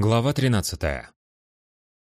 Глава 13.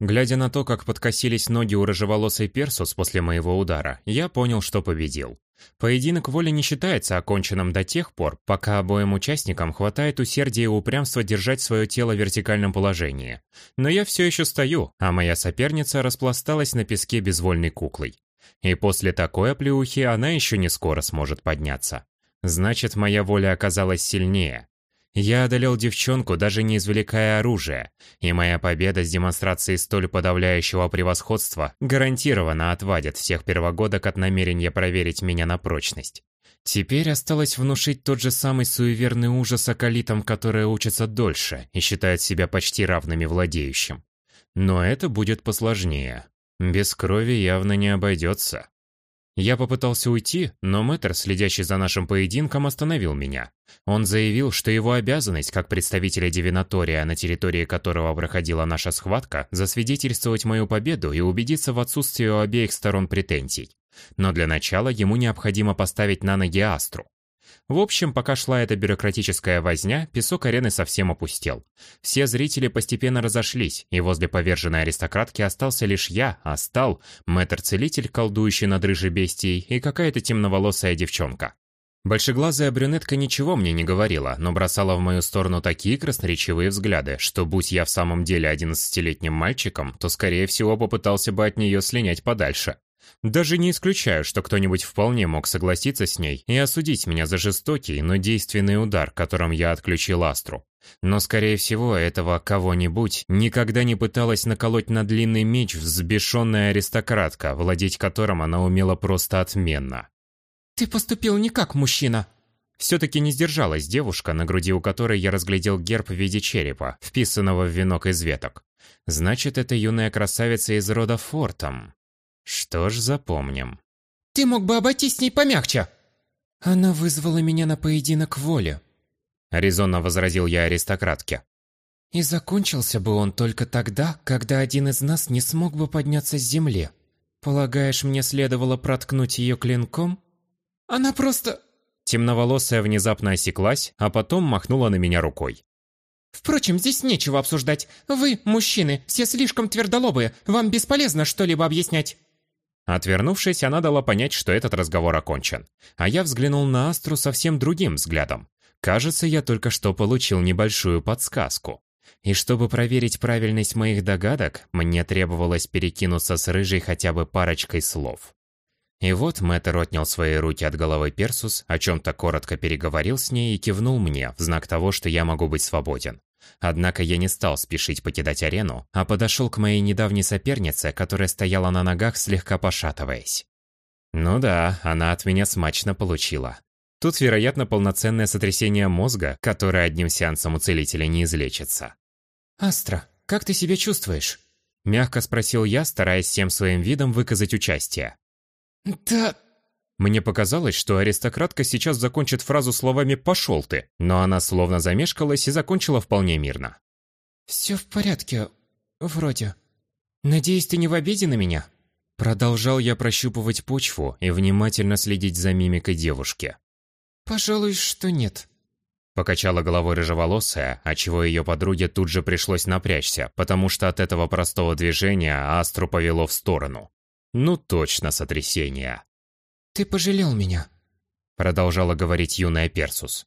Глядя на то, как подкосились ноги у рыжеволосой Персус после моего удара, я понял, что победил. Поединок воли не считается оконченным до тех пор, пока обоим участникам хватает усердия и упрямства держать свое тело в вертикальном положении. Но я все еще стою, а моя соперница распласталась на песке безвольной куклой. И после такой оплеухи она еще не скоро сможет подняться. Значит, моя воля оказалась сильнее, я одолел девчонку, даже не извлекая оружия, и моя победа с демонстрацией столь подавляющего превосходства гарантированно отвадит всех первогодок от намерения проверить меня на прочность. Теперь осталось внушить тот же самый суеверный ужас околитам, которые учатся дольше и считают себя почти равными владеющим. Но это будет посложнее. Без крови явно не обойдется. Я попытался уйти, но мэтр, следящий за нашим поединком, остановил меня. Он заявил, что его обязанность, как представителя Дивинатория, на территории которого проходила наша схватка, засвидетельствовать мою победу и убедиться в отсутствии у обеих сторон претензий. Но для начала ему необходимо поставить на ноги Астру. В общем, пока шла эта бюрократическая возня, песок арены совсем опустел. Все зрители постепенно разошлись, и возле поверженной аристократки остался лишь я, а стал мэтр-целитель, колдующий над рыжей бестией, и какая-то темноволосая девчонка. Большеглазая брюнетка ничего мне не говорила, но бросала в мою сторону такие красноречивые взгляды, что будь я в самом деле одиннадцатилетним мальчиком, то скорее всего попытался бы от нее слинять подальше. Даже не исключаю, что кто-нибудь вполне мог согласиться с ней и осудить меня за жестокий, но действенный удар, которым я отключил Астру. Но, скорее всего, этого кого-нибудь никогда не пыталась наколоть на длинный меч взбешенная аристократка, владеть которым она умела просто отменно. «Ты поступил не как мужчина», все-таки не сдержалась девушка, на груди у которой я разглядел герб в виде черепа, вписанного в венок из веток. Значит, это юная красавица из рода Фортом. Что ж, запомним. Ты мог бы обойтись с ней помягче. Она вызвала меня на поединок воли. Резонно возразил я аристократке. И закончился бы он только тогда, когда один из нас не смог бы подняться с земли. Полагаешь, мне следовало проткнуть ее клинком? Она просто... Темноволосая внезапно осеклась, а потом махнула на меня рукой. Впрочем, здесь нечего обсуждать. Вы, мужчины, все слишком твердолобые. Вам бесполезно что-либо объяснять. Отвернувшись, она дала понять, что этот разговор окончен. А я взглянул на Астру совсем другим взглядом. Кажется, я только что получил небольшую подсказку. И чтобы проверить правильность моих догадок, мне требовалось перекинуться с Рыжей хотя бы парочкой слов. И вот Мэтр отнял свои руки от головы Персус, о чем-то коротко переговорил с ней и кивнул мне в знак того, что я могу быть свободен. Однако я не стал спешить покидать арену, а подошел к моей недавней сопернице, которая стояла на ногах, слегка пошатываясь. Ну да, она от меня смачно получила. Тут, вероятно, полноценное сотрясение мозга, которое одним сеансом у целителя не излечится. «Астра, как ты себя чувствуешь?» Мягко спросил я, стараясь всем своим видом выказать участие. «Да мне показалось, что аристократка сейчас закончит фразу словами «пошел ты», но она словно замешкалась и закончила вполне мирно. «Все в порядке, вроде. Надеюсь, ты не в обиде на меня?» Продолжал я прощупывать почву и внимательно следить за мимикой девушки. «Пожалуй, что нет». Покачала головой рыжеволосая, отчего ее подруге тут же пришлось напрячься, потому что от этого простого движения Астру повело в сторону. Ну точно сотрясение. «Ты пожалел меня», — продолжала говорить юная Персус.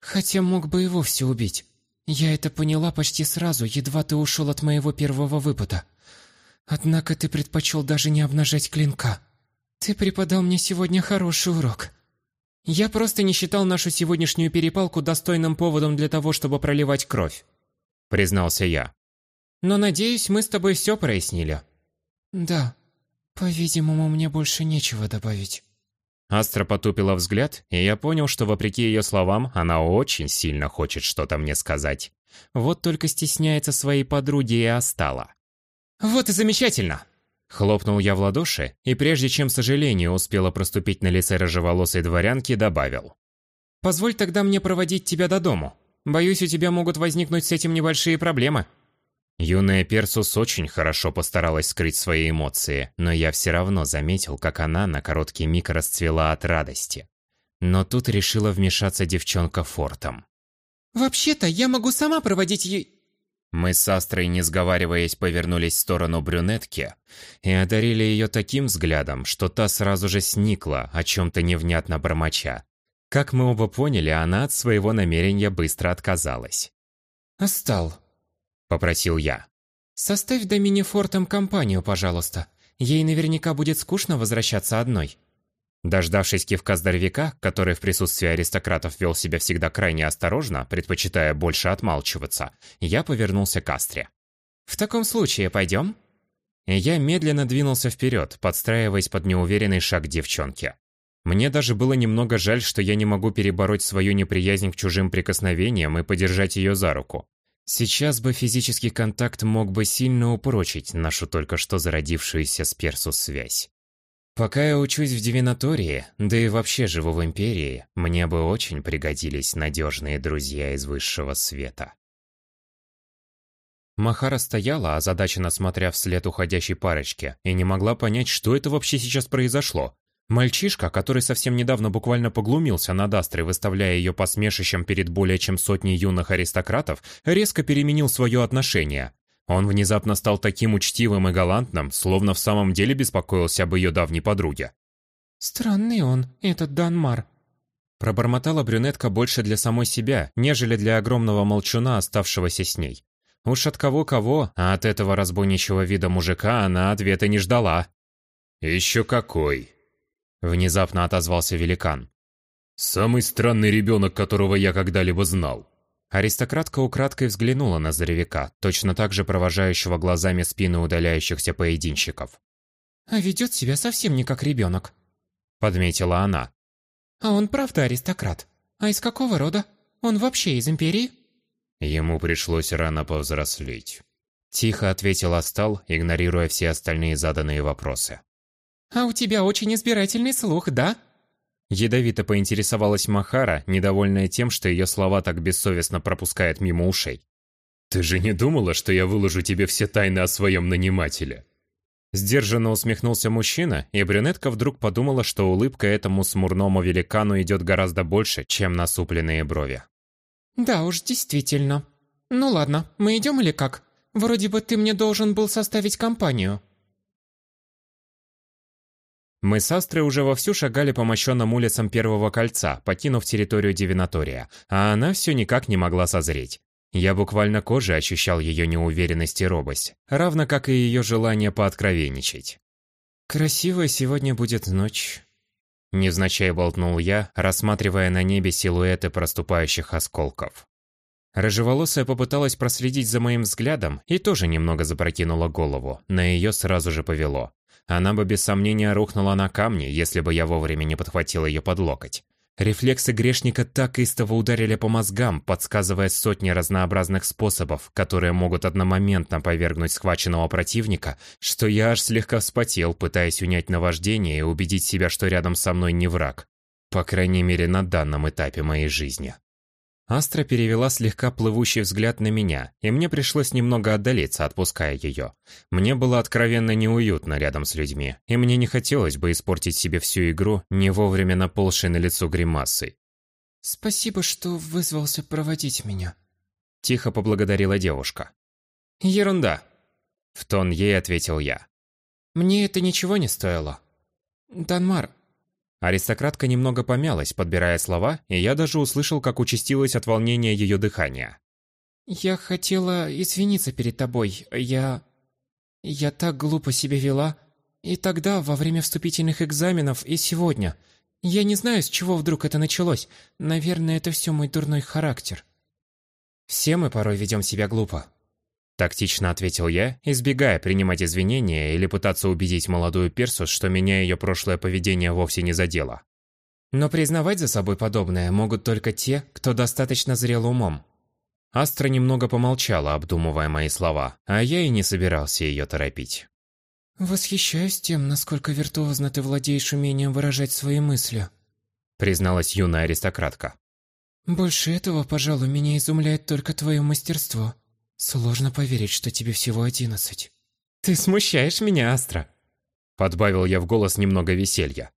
«Хотя мог бы и вовсе убить. Я это поняла почти сразу, едва ты ушел от моего первого выпада. Однако ты предпочел даже не обнажать клинка. Ты преподал мне сегодня хороший урок». «Я просто не считал нашу сегодняшнюю перепалку достойным поводом для того, чтобы проливать кровь», — признался я. «Но, надеюсь, мы с тобой все прояснили». «Да, по-видимому, мне больше нечего добавить». Астра потупила взгляд, и я понял, что, вопреки ее словам, она очень сильно хочет что-то мне сказать. Вот только стесняется своей подруги и остала. «Вот и замечательно!» Хлопнул я в ладоши, и прежде чем сожаление успело проступить на лице рыжеволосой дворянки, добавил. «Позволь тогда мне проводить тебя до дому. Боюсь, у тебя могут возникнуть с этим небольшие проблемы». Юная Персус очень хорошо постаралась скрыть свои эмоции, но я все равно заметил, как она на короткий миг расцвела от радости. Но тут решила вмешаться девчонка фортом. «Вообще-то я могу сама проводить ей...» Мы с Астрой, не сговариваясь, повернулись в сторону брюнетки и одарили ее таким взглядом, что та сразу же сникла, о чем-то невнятно бормоча. Как мы оба поняли, она от своего намерения быстро отказалась. «Остал», — попросил я. «Составь Домине Фортом компанию, пожалуйста. Ей наверняка будет скучно возвращаться одной». Дождавшись кивка здоровяка, который в присутствии аристократов вел себя всегда крайне осторожно, предпочитая больше отмалчиваться, я повернулся к Астре. «В таком случае пойдем?» Я медленно двинулся вперед, подстраиваясь под неуверенный шаг девчонки. Мне даже было немного жаль, что я не могу перебороть свою неприязнь к чужим прикосновениям и подержать ее за руку. Сейчас бы физический контакт мог бы сильно упрочить нашу только что зародившуюся с Персус связь. Пока я учусь в Дивинатории, да и вообще живу в Империи, мне бы очень пригодились надежные друзья из высшего света. Махара стояла, озадаченно смотря вслед уходящей парочке, и не могла понять, что это вообще сейчас произошло. Мальчишка, который совсем недавно буквально поглумился над Астрой, выставляя ее посмешищем перед более чем сотней юных аристократов, резко переменил свое отношение. Он внезапно стал таким учтивым и галантным, словно в самом деле беспокоился об ее давней подруге. «Странный он, этот Данмар», Пробормотала брюнетка больше для самой себя, нежели для огромного молчуна, оставшегося с ней. Уж от кого-кого, а от этого разбойничего вида мужика она ответа не ждала. «Еще какой!» Внезапно отозвался великан. «Самый странный ребенок, которого я когда-либо знал». Аристократка украдкой взглянула на здоровяка, точно так же провожающего глазами спины удаляющихся поединщиков. «А ведет себя совсем не как ребенок», — подметила она. «А он правда аристократ? А из какого рода? Он вообще из Империи?» Ему пришлось рано повзрослеть. Тихо ответил Астал, игнорируя все остальные заданные вопросы. «А у тебя очень избирательный слух, да?» Ядовито поинтересовалась Махара, недовольная тем, что ее слова так бессовестно пропускают мимо ушей. «Ты же не думала, что я выложу тебе все тайны о своем нанимателе?» Сдержанно усмехнулся мужчина, и брюнетка вдруг подумала, что улыбка этому смурному великану идет гораздо больше, чем насупленные брови. «Да уж, действительно. Ну ладно, мы идем или как? Вроде бы ты мне должен был составить компанию». Мы с Астрой уже вовсю шагали по мощенным улицам Первого Кольца, покинув территорию Дивинатория, а она все никак не могла созреть. Я буквально кожей ощущал ее неуверенность и робость, равно как и ее желание пооткровенничать. «Красивая сегодня будет ночь», — невзначай болтнул я, рассматривая на небе силуэты проступающих осколков. Рыжеволосая попыталась проследить за моим взглядом и тоже немного запрокинула голову, на ее сразу же повело. Она бы без сомнения рухнула на камни, если бы я вовремя не подхватил ее под локоть. Рефлексы грешника так истово ударили по мозгам, подсказывая сотни разнообразных способов, которые могут одномоментно повергнуть схваченного противника, что я аж слегка вспотел, пытаясь унять наваждение и убедить себя, что рядом со мной не враг. По крайней мере, на данном этапе моей жизни. Астра перевела слегка плывущий взгляд на меня, и мне пришлось немного отдалиться, отпуская ее. Мне было откровенно неуютно рядом с людьми, и мне не хотелось бы испортить себе всю игру, не вовремя наползшей на лицо гримасой. «Спасибо, что вызвался проводить меня», — тихо поблагодарила девушка. «Ерунда», — в тон ей ответил я. «Мне это ничего не стоило». «Данмар, Аристократка немного помялась, подбирая слова, и я даже услышал, как участилось от волнения ее дыхание. «Я хотела извиниться перед тобой. Я... Я так глупо себя вела. И тогда, во время вступительных экзаменов, и сегодня. Я не знаю, с чего вдруг это началось. Наверное, это все мой дурной характер». «Все мы порой ведем себя глупо», Тактично ответил я, избегая принимать извинения или пытаться убедить молодую Персус, что меня ее прошлое поведение вовсе не задело. Но признавать за собой подобное могут только те, кто достаточно зрел умом. Астра немного помолчала, обдумывая мои слова, а я и не собирался ее торопить. «Восхищаюсь тем, насколько виртуозно ты владеешь умением выражать свои мысли», призналась юная аристократка. «Больше этого, пожалуй, меня изумляет только твое мастерство. Сложно поверить, что тебе всего одиннадцать. Ты смущаешь меня, Астра. Подбавил я в голос немного веселья.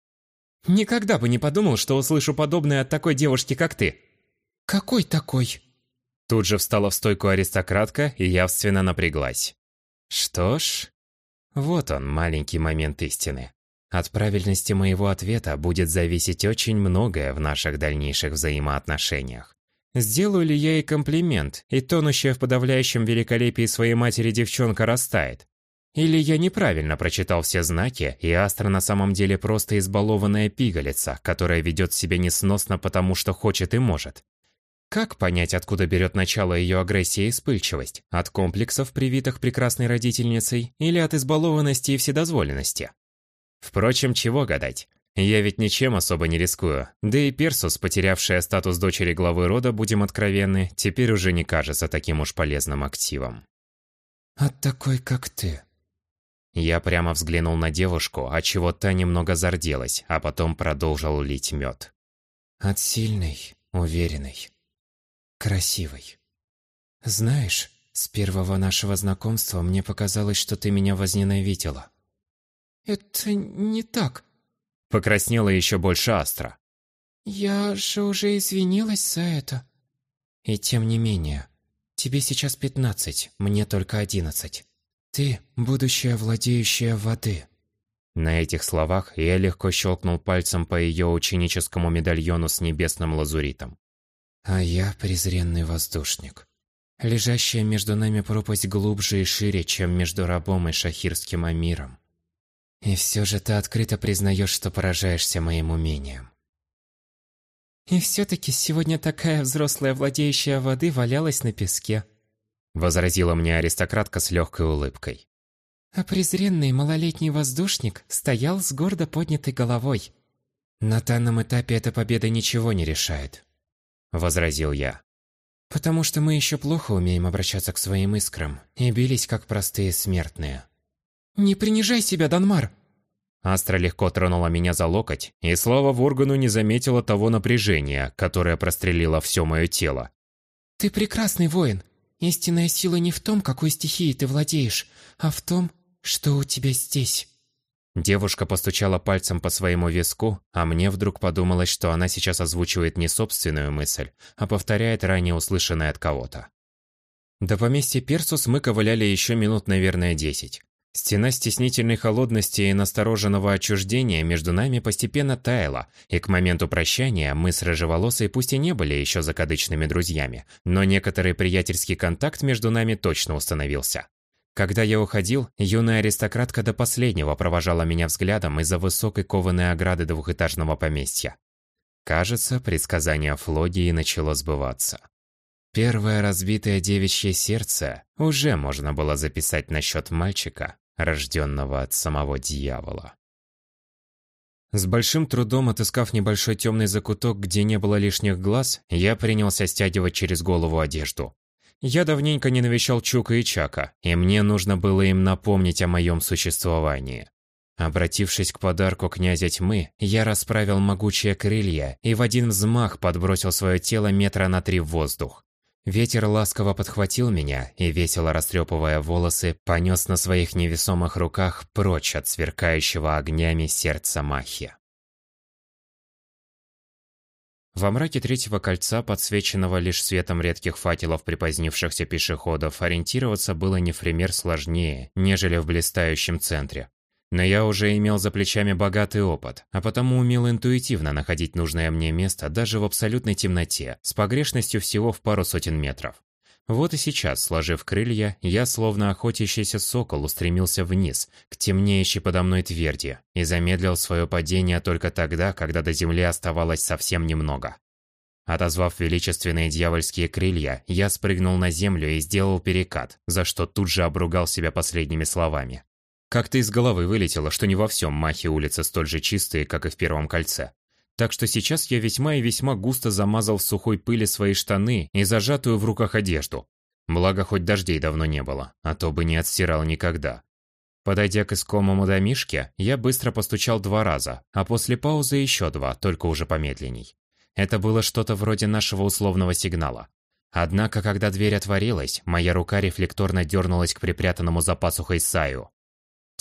Никогда бы не подумал, что услышу подобное от такой девушки, как ты. Какой такой? Тут же встала в стойку аристократка и явственно напряглась. Что ж, вот он, маленький момент истины. От правильности моего ответа будет зависеть очень многое в наших дальнейших взаимоотношениях. Сделаю ли я ей комплимент, и тонущая в подавляющем великолепии своей матери девчонка растает? Или я неправильно прочитал все знаки, и Астра на самом деле просто избалованная пигалица, которая ведет себя несносно потому, что хочет и может? Как понять, откуда берет начало ее агрессия и вспыльчивость? От комплексов, привитых прекрасной родительницей, или от избалованности и вседозволенности? Впрочем, чего гадать? Я ведь ничем особо не рискую. Да и Персус, потерявшая статус дочери главы рода, будем откровенны, теперь уже не кажется таким уж полезным активом. «От такой, как ты». Я прямо взглянул на девушку, а чего та немного зарделась, а потом продолжил лить мед. «От сильной, уверенной, красивой. Знаешь, с первого нашего знакомства мне показалось, что ты меня возненавидела. «Это не так». Покраснела еще больше Астра. «Я же уже извинилась за это». «И тем не менее, тебе сейчас пятнадцать, мне только одиннадцать. Ты – будущая владеющая воды». На этих словах я легко щелкнул пальцем по ее ученическому медальону с небесным лазуритом. «А я презренный воздушник». Лежащая между нами пропасть глубже и шире, чем между рабом и шахирским амиром. И все же ты открыто признаешь, что поражаешься моим умением. И все-таки сегодня такая взрослая владеющая воды валялась на песке. Возразила мне аристократка с легкой улыбкой. А презренный малолетний воздушник стоял с гордо поднятой головой. На данном этапе эта победа ничего не решает. Возразил я. Потому что мы еще плохо умеем обращаться к своим искрам и бились как простые смертные. «Не принижай себя, Данмар!» Астра легко тронула меня за локоть, и слава Воргану не заметила того напряжения, которое прострелило все мое тело. «Ты прекрасный воин. Истинная сила не в том, какой стихией ты владеешь, а в том, что у тебя здесь». Девушка постучала пальцем по своему виску, а мне вдруг подумалось, что она сейчас озвучивает не собственную мысль, а повторяет ранее услышанное от кого-то. До поместья Персус мы ковыляли еще минут, наверное, десять. Стена стеснительной холодности и настороженного отчуждения между нами постепенно таяла, и к моменту прощания мы с Рыжеволосой пусть и не были еще закадычными друзьями, но некоторый приятельский контакт между нами точно установился. Когда я уходил, юная аристократка до последнего провожала меня взглядом из-за высокой кованой ограды двухэтажного поместья. Кажется, предсказание Флогии начало сбываться. Первое разбитое девичье сердце уже можно было записать насчет мальчика, рожденного от самого дьявола. С большим трудом отыскав небольшой темный закуток, где не было лишних глаз, я принялся стягивать через голову одежду. Я давненько не навещал Чука и Чака, и мне нужно было им напомнить о моем существовании. Обратившись к подарку князя тьмы, я расправил могучие крылья и в один взмах подбросил свое тело метра на три в воздух. Ветер ласково подхватил меня и, весело растрепывая волосы, понес на своих невесомых руках прочь от сверкающего огнями сердца Махи. Во мраке третьего кольца, подсвеченного лишь светом редких факелов припозднившихся пешеходов, ориентироваться было не в пример сложнее, нежели в блистающем центре. Но я уже имел за плечами богатый опыт, а потому умел интуитивно находить нужное мне место даже в абсолютной темноте, с погрешностью всего в пару сотен метров. Вот и сейчас, сложив крылья, я, словно охотящийся сокол, устремился вниз, к темнеющей подо мной тверди, и замедлил свое падение только тогда, когда до земли оставалось совсем немного. Отозвав величественные дьявольские крылья, я спрыгнул на землю и сделал перекат, за что тут же обругал себя последними словами. Как-то из головы вылетело, что не во всем Махе улицы столь же чистые, как и в Первом кольце. Так что сейчас я весьма и весьма густо замазал в сухой пыли свои штаны и зажатую в руках одежду. Благо, хоть дождей давно не было, а то бы не отстирал никогда. Подойдя к искомому домишке, я быстро постучал два раза, а после паузы еще два, только уже помедленней. Это было что-то вроде нашего условного сигнала. Однако, когда дверь отворилась, моя рука рефлекторно дернулась к припрятанному за пасухой Саю.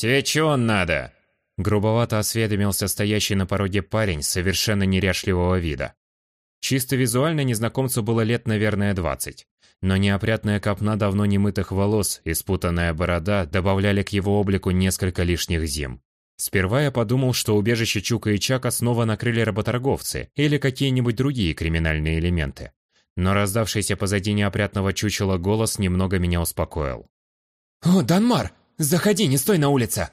«Тебе чего надо?» Грубовато осведомился стоящий на пороге парень совершенно неряшливого вида. Чисто визуально незнакомцу было лет, наверное, 20. Но неопрятная копна давно немытых волос и спутанная борода добавляли к его облику несколько лишних зим. Сперва я подумал, что убежище Чука и Чака снова накрыли работорговцы или какие-нибудь другие криминальные элементы. Но раздавшийся позади неопрятного чучела голос немного меня успокоил. «О, Данмар! Заходи, не стой на улице!»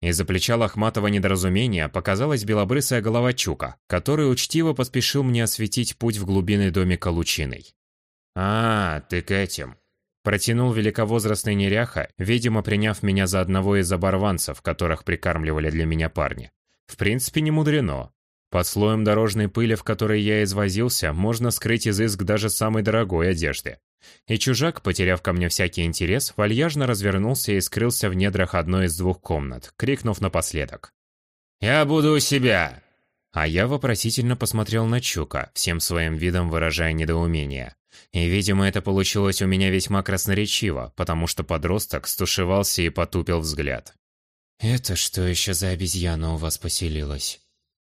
Из-за плеча лохматого недоразумения показалась белобрысая голова Чука, который учтиво поспешил мне осветить путь в глубины домика лучиной. «А, ты к этим!» Протянул великовозрастный неряха, видимо, приняв меня за одного из оборванцев, которых прикармливали для меня парни. В принципе, не мудрено. Под слоем дорожной пыли, в которой я извозился, можно скрыть изыск даже самой дорогой одежды. И чужак, потеряв ко мне всякий интерес, вальяжно развернулся и скрылся в недрах одной из двух комнат, крикнув напоследок. «Я буду у себя!» А я вопросительно посмотрел на Чука, всем своим видом выражая недоумение. И, видимо, это получилось у меня весьма красноречиво, потому что подросток стушевался и потупил взгляд. «Это что еще за обезьяна у вас поселилась?»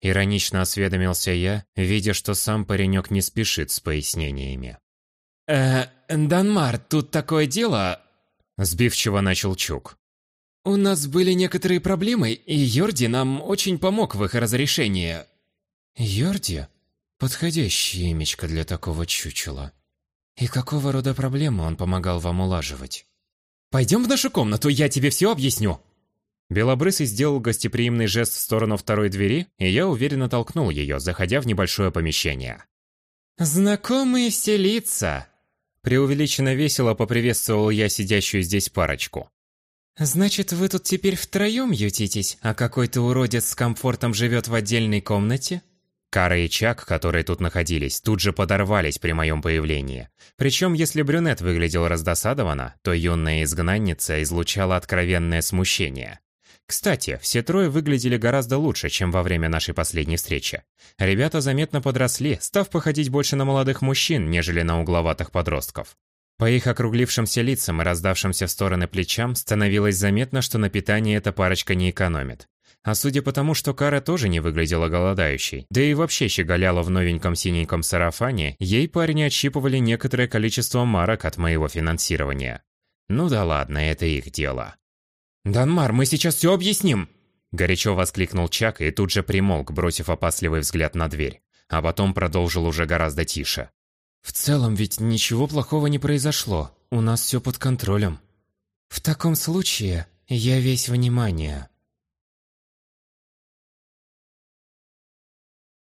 Иронично осведомился я, видя, что сам паренек не спешит с пояснениями. «Э, Данмар, тут такое дело...» Сбивчиво начал Чук. «У нас были некоторые проблемы, и Йорди нам очень помог в их разрешении». «Йорди? Подходящее имечко для такого чучела. И какого рода проблемы он помогал вам улаживать?» «Пойдем в нашу комнату, я тебе все объясню». Белобрысый сделал гостеприимный жест в сторону второй двери, и я уверенно толкнул ее, заходя в небольшое помещение. «Знакомые все лица!» Преувеличенно весело поприветствовал я сидящую здесь парочку. «Значит, вы тут теперь втроем ютитесь, а какой-то уродец с комфортом живет в отдельной комнате?» Кара и Чак, которые тут находились, тут же подорвались при моем появлении. Причем, если брюнет выглядел раздосадованно, то юная изгнанница излучала откровенное смущение. Кстати, все трое выглядели гораздо лучше, чем во время нашей последней встречи. Ребята заметно подросли, став походить больше на молодых мужчин, нежели на угловатых подростков. По их округлившимся лицам и раздавшимся в стороны плечам становилось заметно, что на питание эта парочка не экономит. А судя по тому, что Кара тоже не выглядела голодающей, да и вообще щеголяла в новеньком синеньком сарафане, ей парни отщипывали некоторое количество марок от моего финансирования. Ну да ладно, это их дело. «Данмар, мы сейчас все объясним!» Горячо воскликнул Чак и тут же примолк, бросив опасливый взгляд на дверь. А потом продолжил уже гораздо тише. В целом ведь ничего плохого не произошло. У нас все под контролем. В таком случае я весь внимание.